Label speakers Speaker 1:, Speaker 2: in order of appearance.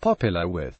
Speaker 1: popular with.